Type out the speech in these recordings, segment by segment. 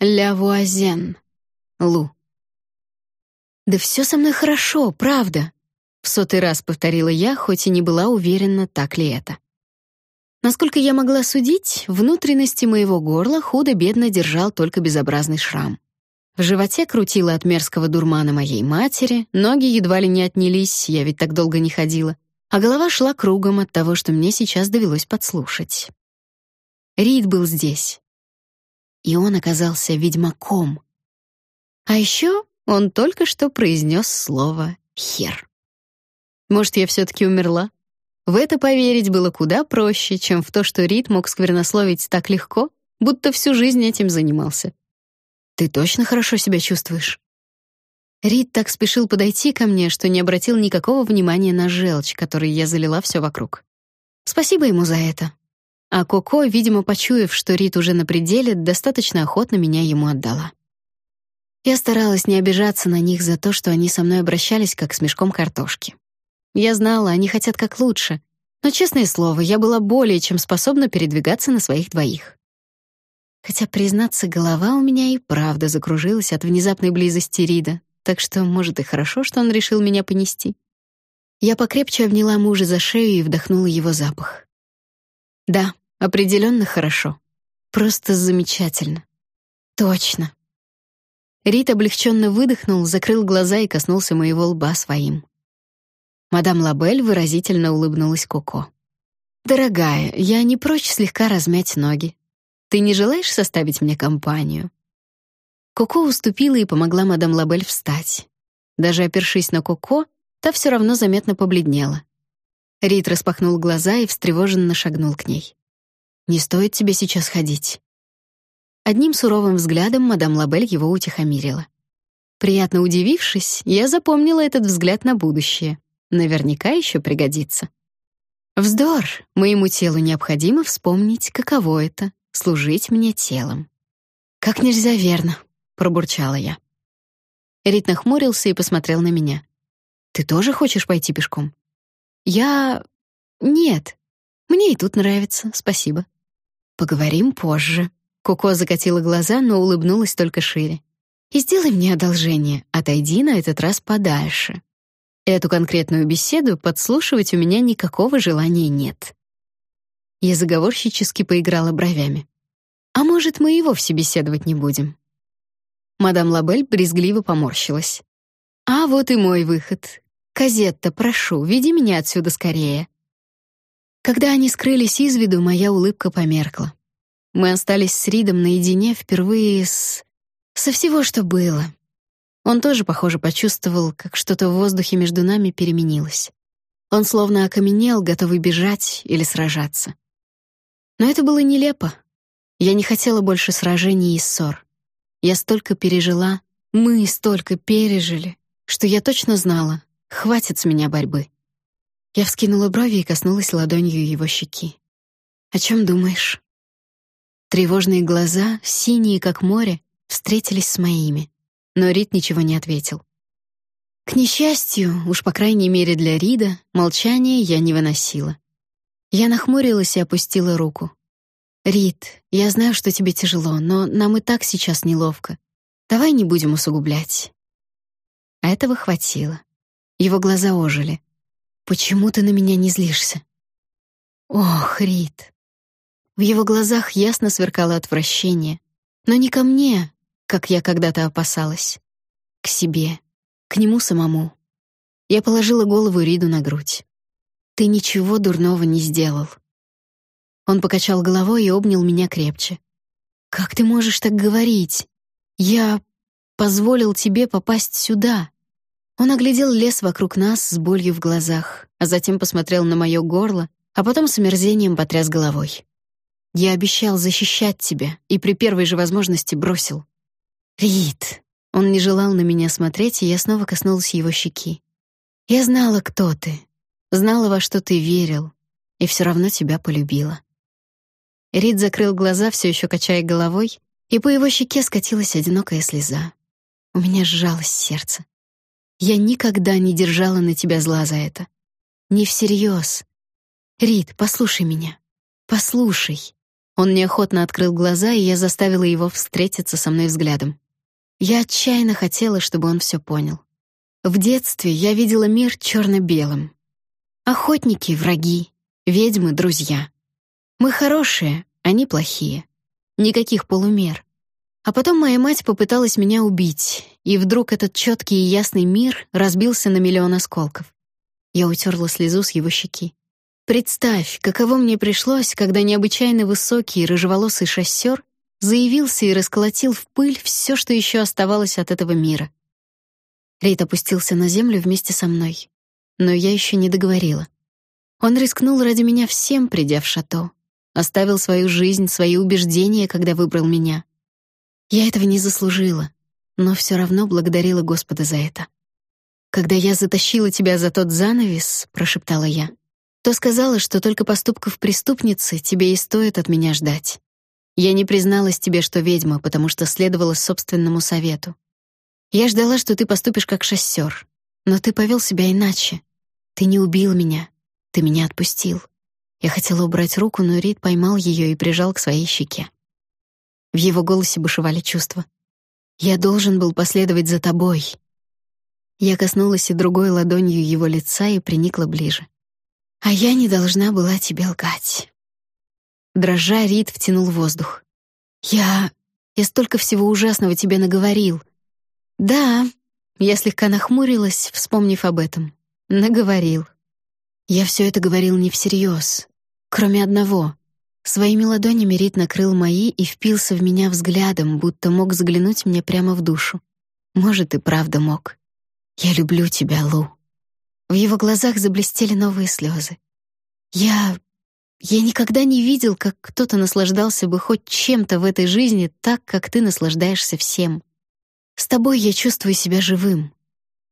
Ля Вуазен. Лу. «Да все со мной хорошо, правда», — в сотый раз повторила я, хоть и не была уверена, так ли это. Насколько я могла судить, внутренности моего горла худо-бедно держал только безобразный шрам. В животе крутило от мерзкого дурмана моей матери, ноги едва ли не отнялись, я ведь так долго не ходила, а голова шла кругом от того, что мне сейчас довелось подслушать. Рид был здесь. И он оказался ведьмаком. А еще он только что произнес слово «хер». Может, я все-таки умерла? В это поверить было куда проще, чем в то, что Рид мог сквернословить так легко, будто всю жизнь этим занимался. «Ты точно хорошо себя чувствуешь?» Рид так спешил подойти ко мне, что не обратил никакого внимания на желчь, которой я залила все вокруг. Спасибо ему за это. А Коко, видимо, почуяв, что Рид уже на пределе, достаточно охотно меня ему отдала. Я старалась не обижаться на них за то, что они со мной обращались как с мешком картошки. Я знала, они хотят как лучше, но, честное слово, я была более чем способна передвигаться на своих двоих. Хотя, признаться, голова у меня и правда закружилась от внезапной близости Рида, так что, может, и хорошо, что он решил меня понести. Я покрепче обняла мужа за шею и вдохнула его запах. Да, определенно хорошо. Просто замечательно. Точно. Рид облегченно выдохнул, закрыл глаза и коснулся моего лба своим. Мадам Лабель выразительно улыбнулась Коко. «Дорогая, я не прочь слегка размять ноги. Ты не желаешь составить мне компанию?» Коко уступила и помогла мадам Лабель встать. Даже опершись на Коко, та все равно заметно побледнела. Рид распахнул глаза и встревоженно шагнул к ней. «Не стоит тебе сейчас ходить». Одним суровым взглядом мадам Лабель его утихомирила. Приятно удивившись, я запомнила этот взгляд на будущее. Наверняка еще пригодится. Вздор, моему телу необходимо вспомнить, каково это — служить мне телом. «Как нельзя верно», — пробурчала я. Рит нахмурился и посмотрел на меня. «Ты тоже хочешь пойти пешком?» «Я... нет. Мне и тут нравится, спасибо». «Поговорим позже». Коко закатила глаза, но улыбнулась только шире. «И сделай мне одолжение, отойди на этот раз подальше. Эту конкретную беседу подслушивать у меня никакого желания нет. Я заговорщически поиграла бровями. А может, мы и вовсе беседовать не будем? Мадам Лабель брезгливо поморщилась. А вот и мой выход. Казетта, прошу, веди меня отсюда скорее. Когда они скрылись из виду, моя улыбка померкла. Мы остались с Ридом наедине впервые с... со всего, что было. Он тоже, похоже, почувствовал, как что-то в воздухе между нами переменилось. Он словно окаменел, готовый бежать или сражаться. Но это было нелепо. Я не хотела больше сражений и ссор. Я столько пережила, мы столько пережили, что я точно знала, хватит с меня борьбы. Я вскинула брови и коснулась ладонью его щеки. «О чем думаешь?» Тревожные глаза, синие, как море, встретились с моими но Рид ничего не ответил. К несчастью, уж по крайней мере для Рида, молчание я не выносила. Я нахмурилась и опустила руку. «Рид, я знаю, что тебе тяжело, но нам и так сейчас неловко. Давай не будем усугублять». Этого хватило. Его глаза ожили. «Почему ты на меня не злишься?» «Ох, Рид!» В его глазах ясно сверкало отвращение. Но не ко мне, как я когда-то опасалась. К себе, к нему самому. Я положила голову Риду на грудь. «Ты ничего дурного не сделал». Он покачал головой и обнял меня крепче. «Как ты можешь так говорить? Я позволил тебе попасть сюда». Он оглядел лес вокруг нас с болью в глазах, а затем посмотрел на мое горло, а потом с омерзением потряс головой. «Я обещал защищать тебя и при первой же возможности бросил. «Рид!» Он не желал на меня смотреть, и я снова коснулась его щеки. «Я знала, кто ты, знала, во что ты верил, и все равно тебя полюбила». Рид закрыл глаза, все еще качая головой, и по его щеке скатилась одинокая слеза. У меня сжалось сердце. Я никогда не держала на тебя зла за это. Не всерьез. Рид, послушай меня. Послушай. Он неохотно открыл глаза, и я заставила его встретиться со мной взглядом. Я отчаянно хотела, чтобы он все понял. В детстве я видела мир черно белым Охотники — враги, ведьмы — друзья. Мы хорошие, они плохие. Никаких полумер. А потом моя мать попыталась меня убить, и вдруг этот четкий и ясный мир разбился на миллион осколков. Я утерла слезу с его щеки. Представь, каково мне пришлось, когда необычайно высокий рыжеволосый шоссер заявился и расколотил в пыль все, что еще оставалось от этого мира. Рейд опустился на землю вместе со мной. Но я еще не договорила. Он рискнул ради меня всем, придя в шато. Оставил свою жизнь, свои убеждения, когда выбрал меня. Я этого не заслужила, но все равно благодарила Господа за это. «Когда я затащила тебя за тот занавес», — прошептала я, то сказала, что только поступков преступницы тебе и стоит от меня ждать. Я не призналась тебе, что ведьма, потому что следовала собственному совету. Я ждала, что ты поступишь как шоссер, но ты повел себя иначе. Ты не убил меня, ты меня отпустил. Я хотела убрать руку, но Рид поймал ее и прижал к своей щеке. В его голосе бушевали чувства. «Я должен был последовать за тобой». Я коснулась и другой ладонью его лица и приникла ближе. «А я не должна была тебе лгать». Дрожа, Рид втянул воздух. «Я... я столько всего ужасного тебе наговорил». «Да», — я слегка нахмурилась, вспомнив об этом. «Наговорил». Я все это говорил не всерьез, кроме одного. Своими ладонями Рид накрыл мои и впился в меня взглядом, будто мог заглянуть мне прямо в душу. Может, и правда мог. «Я люблю тебя, Лу». В его глазах заблестели новые слезы. «Я... я никогда не видел, как кто-то наслаждался бы хоть чем-то в этой жизни так, как ты наслаждаешься всем. С тобой я чувствую себя живым.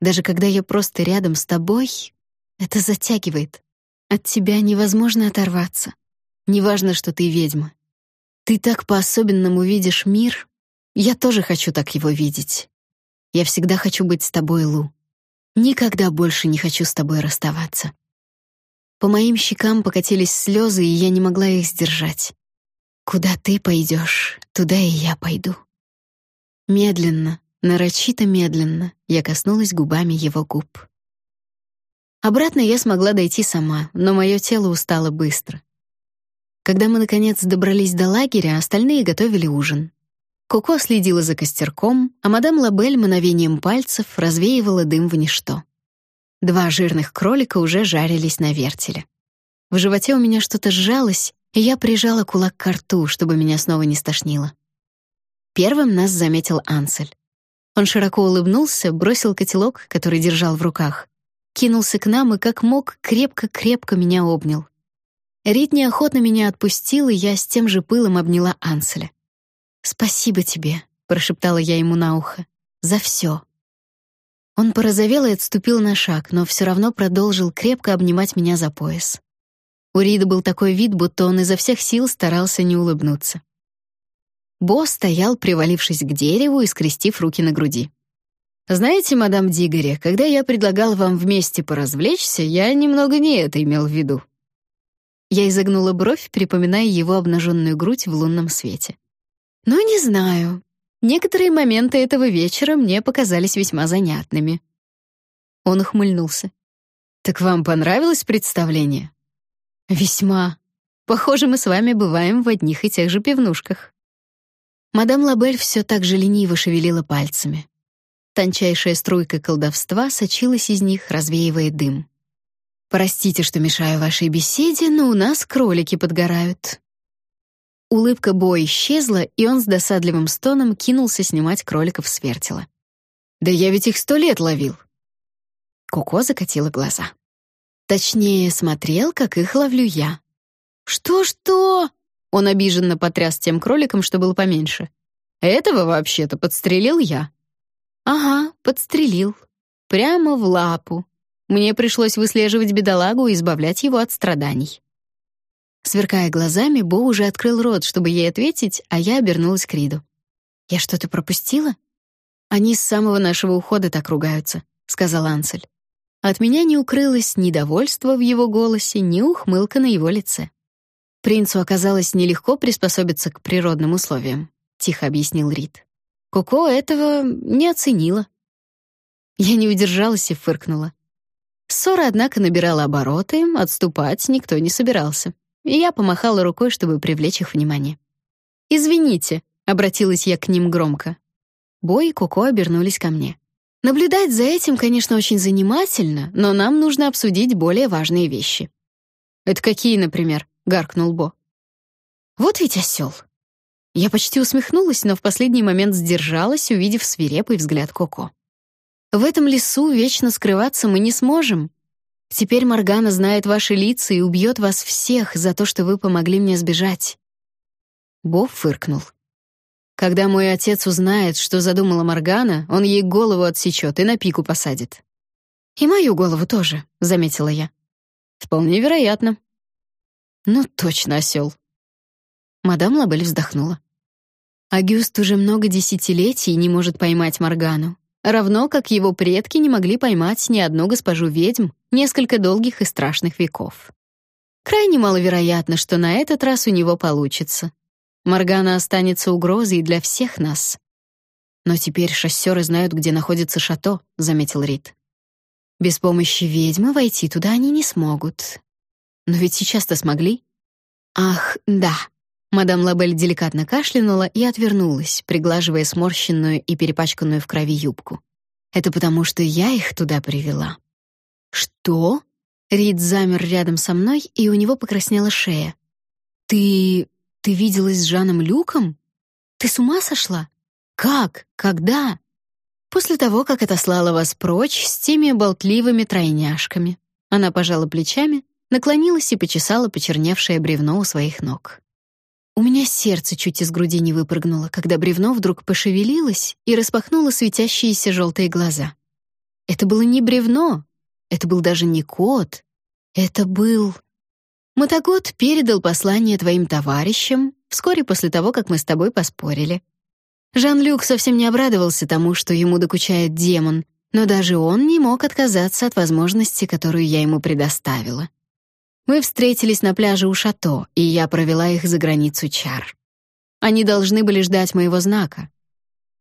Даже когда я просто рядом с тобой, это затягивает. От тебя невозможно оторваться. Неважно, что ты ведьма. Ты так по-особенному видишь мир. Я тоже хочу так его видеть. Я всегда хочу быть с тобой, Лу. Никогда больше не хочу с тобой расставаться. По моим щекам покатились слезы, и я не могла их сдержать. Куда ты пойдешь, туда и я пойду. Медленно, нарочито медленно я коснулась губами его губ. Обратно я смогла дойти сама, но мое тело устало быстро. Когда мы, наконец, добрались до лагеря, остальные готовили ужин. Коко следила за костерком, а мадам Лабель мановением пальцев развеивала дым в ничто. Два жирных кролика уже жарились на вертеле. В животе у меня что-то сжалось, и я прижала кулак к рту, чтобы меня снова не стошнило. Первым нас заметил Ансель. Он широко улыбнулся, бросил котелок, который держал в руках, кинулся к нам и как мог крепко-крепко меня обнял. Рит неохотно меня отпустил, и я с тем же пылом обняла Анселя. «Спасибо тебе», — прошептала я ему на ухо, — «за все». Он порозовел и отступил на шаг, но все равно продолжил крепко обнимать меня за пояс. У Рида был такой вид, будто он изо всех сил старался не улыбнуться. Бо стоял, привалившись к дереву и скрестив руки на груди. «Знаете, мадам Дигори, когда я предлагал вам вместе поразвлечься, я немного не это имел в виду», я изогнула бровь, припоминая его обнаженную грудь в лунном свете. «Ну, не знаю. Некоторые моменты этого вечера мне показались весьма занятными». Он ухмыльнулся. «Так вам понравилось представление?» «Весьма. Похоже, мы с вами бываем в одних и тех же пивнушках». Мадам Лабель все так же лениво шевелила пальцами. Тончайшая струйка колдовства сочилась из них, развеивая дым. Простите, что мешаю вашей беседе, но у нас кролики подгорают. Улыбка Бо исчезла, и он с досадливым стоном кинулся снимать кроликов с вертела. Да я ведь их сто лет ловил. Коко закатила глаза. Точнее, смотрел, как их ловлю я. Что-что? Он обиженно потряс тем кроликом, что был поменьше. Этого вообще-то подстрелил я. Ага, подстрелил. Прямо в лапу. Мне пришлось выслеживать бедолагу и избавлять его от страданий. Сверкая глазами, Бо уже открыл рот, чтобы ей ответить, а я обернулась к Риду. «Я что-то пропустила?» «Они с самого нашего ухода так ругаются», — сказал Ансель. От меня не укрылось ни довольство в его голосе, ни ухмылка на его лице. Принцу оказалось нелегко приспособиться к природным условиям, тихо объяснил Рид. Коко этого не оценила. Я не удержалась и фыркнула. Ссора, однако, набирала обороты, отступать никто не собирался. И я помахала рукой, чтобы привлечь их внимание. «Извините», — обратилась я к ним громко. Бой и Коко обернулись ко мне. Наблюдать за этим, конечно, очень занимательно, но нам нужно обсудить более важные вещи. «Это какие, например?» — гаркнул Бо. «Вот ведь осел. Я почти усмехнулась, но в последний момент сдержалась, увидев свирепый взгляд Коко. В этом лесу вечно скрываться мы не сможем. Теперь Моргана знает ваши лица и убьет вас всех за то, что вы помогли мне сбежать. Боб фыркнул. Когда мой отец узнает, что задумала Моргана, он ей голову отсечет и на пику посадит. И мою голову тоже, заметила я. Вполне вероятно. Ну точно осел. Мадам Лабель вздохнула. Агюст уже много десятилетий не может поймать Моргану равно как его предки не могли поймать ни одну госпожу ведьм несколько долгих и страшных веков. Крайне маловероятно, что на этот раз у него получится. Моргана останется угрозой для всех нас. Но теперь шоссеры знают, где находится шато, заметил Рид. Без помощи ведьмы войти туда они не смогут. Но ведь сейчас-то смогли. Ах, да. Мадам Лабель деликатно кашлянула и отвернулась, приглаживая сморщенную и перепачканную в крови юбку. Это потому, что я их туда привела. Что? Рид замер рядом со мной, и у него покраснела шея. Ты ты виделась с Жаном Люком? Ты с ума сошла? Как? Когда? После того, как отослала вас прочь с теми болтливыми тройняшками. Она пожала плечами, наклонилась и почесала почерневшее бревно у своих ног. У меня сердце чуть из груди не выпрыгнуло, когда бревно вдруг пошевелилось и распахнуло светящиеся желтые глаза. Это было не бревно, это был даже не кот, это был... Мотокот передал послание твоим товарищам вскоре после того, как мы с тобой поспорили. Жан-Люк совсем не обрадовался тому, что ему докучает демон, но даже он не мог отказаться от возможности, которую я ему предоставила. Мы встретились на пляже у шато, и я провела их за границу чар. Они должны были ждать моего знака.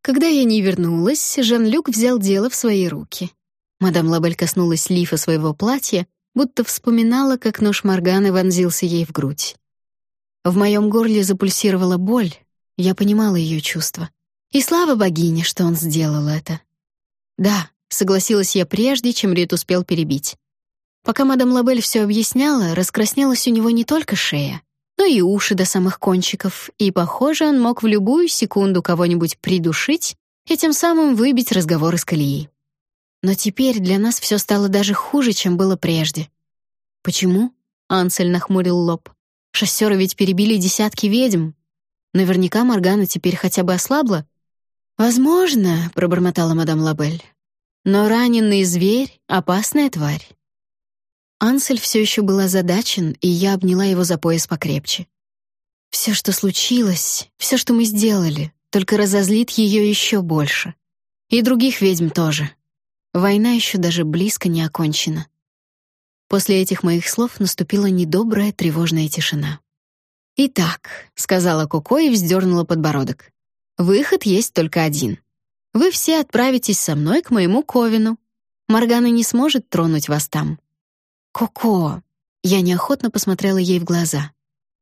Когда я не вернулась, Жан-Люк взял дело в свои руки. Мадам Лабель коснулась лифа своего платья, будто вспоминала, как нож Морганы вонзился ей в грудь. В моем горле запульсировала боль, я понимала ее чувства. И слава богине, что он сделал это. Да, согласилась я прежде, чем Рит успел перебить. Пока мадам Лабель все объясняла, раскраснелась у него не только шея, но и уши до самых кончиков, и, похоже, он мог в любую секунду кого-нибудь придушить и тем самым выбить разговор из колеи. Но теперь для нас все стало даже хуже, чем было прежде. Почему? Ансель нахмурил лоб. Шоссеры ведь перебили десятки ведьм. Наверняка Моргана теперь хотя бы ослабла. Возможно, пробормотала мадам Лабель. Но раненый зверь — опасная тварь. Ансель все еще был озадачен, и я обняла его за пояс покрепче. Все, что случилось, все, что мы сделали, только разозлит ее еще больше. И других ведьм тоже. Война еще даже близко не окончена. После этих моих слов наступила недобрая, тревожная тишина. «Итак», — сказала Коко и вздернула подбородок, — «выход есть только один. Вы все отправитесь со мной к моему Ковину. Моргана не сможет тронуть вас там. «Коко!» Я неохотно посмотрела ей в глаза.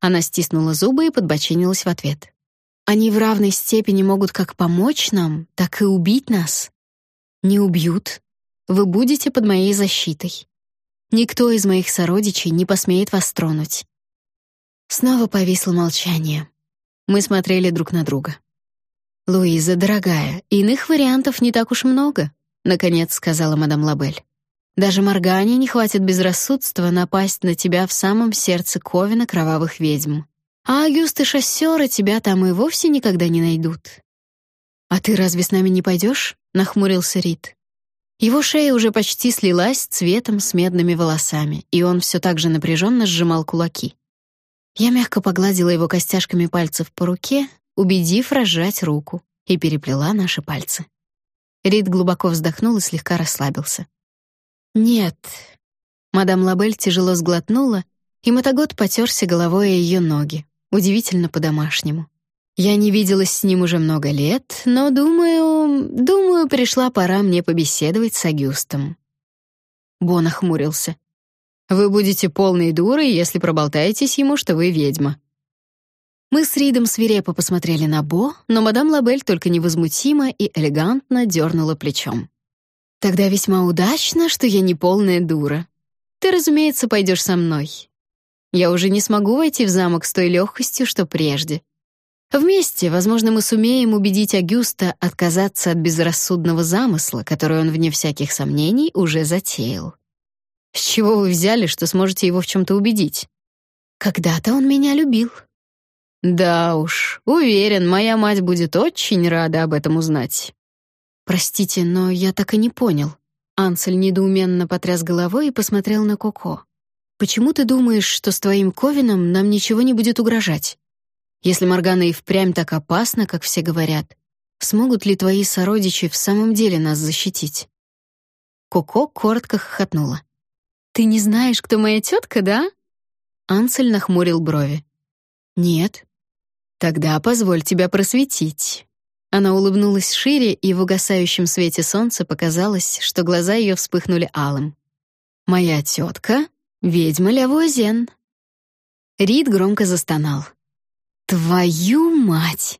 Она стиснула зубы и подбочинилась в ответ. «Они в равной степени могут как помочь нам, так и убить нас. Не убьют. Вы будете под моей защитой. Никто из моих сородичей не посмеет вас тронуть». Снова повисло молчание. Мы смотрели друг на друга. «Луиза, дорогая, иных вариантов не так уж много», — наконец сказала мадам Лабель. Даже Моргане не хватит безрассудства напасть на тебя в самом сердце Ковина кровавых ведьм. А Агюст и шоссеры тебя там и вовсе никогда не найдут. «А ты разве с нами не пойдешь?» — нахмурился Рид. Его шея уже почти слилась цветом с медными волосами, и он все так же напряженно сжимал кулаки. Я мягко погладила его костяшками пальцев по руке, убедив разжать руку, и переплела наши пальцы. Рид глубоко вздохнул и слегка расслабился. «Нет». Мадам Лабель тяжело сглотнула, И Мотогод потерся головой о ее ноги, удивительно по-домашнему. Я не виделась с ним уже много лет, но думаю, думаю, пришла пора мне побеседовать с Агюстом. Бон охмурился. Вы будете полной дурой, если проболтаетесь ему, что вы ведьма. Мы с Ридом свирепо посмотрели на Бо, но мадам Лабель только невозмутимо и элегантно дернула плечом. Тогда весьма удачно, что я не полная дура. Ты, разумеется, пойдешь со мной. Я уже не смогу войти в замок с той легкостью, что прежде. Вместе, возможно, мы сумеем убедить Агюста отказаться от безрассудного замысла, который он, вне всяких сомнений, уже затеял. С чего вы взяли, что сможете его в чем-то убедить? Когда-то он меня любил. Да уж, уверен, моя мать будет очень рада об этом узнать. Простите, но я так и не понял. Ансель недоуменно потряс головой и посмотрел на Коко. Почему ты думаешь, что с твоим Ковином нам ничего не будет угрожать? Если Моргана и впрямь так опасна, как все говорят, смогут ли твои сородичи в самом деле нас защитить? Коко коротко хохотнула. Ты не знаешь, кто моя тетка, да? Ансель нахмурил брови. Нет. Тогда позволь тебя просветить. Она улыбнулась шире, и в угасающем свете солнца показалось, что глаза ее вспыхнули алым. Моя тетка — ведьма Лявуазен. Рид громко застонал. Твою мать!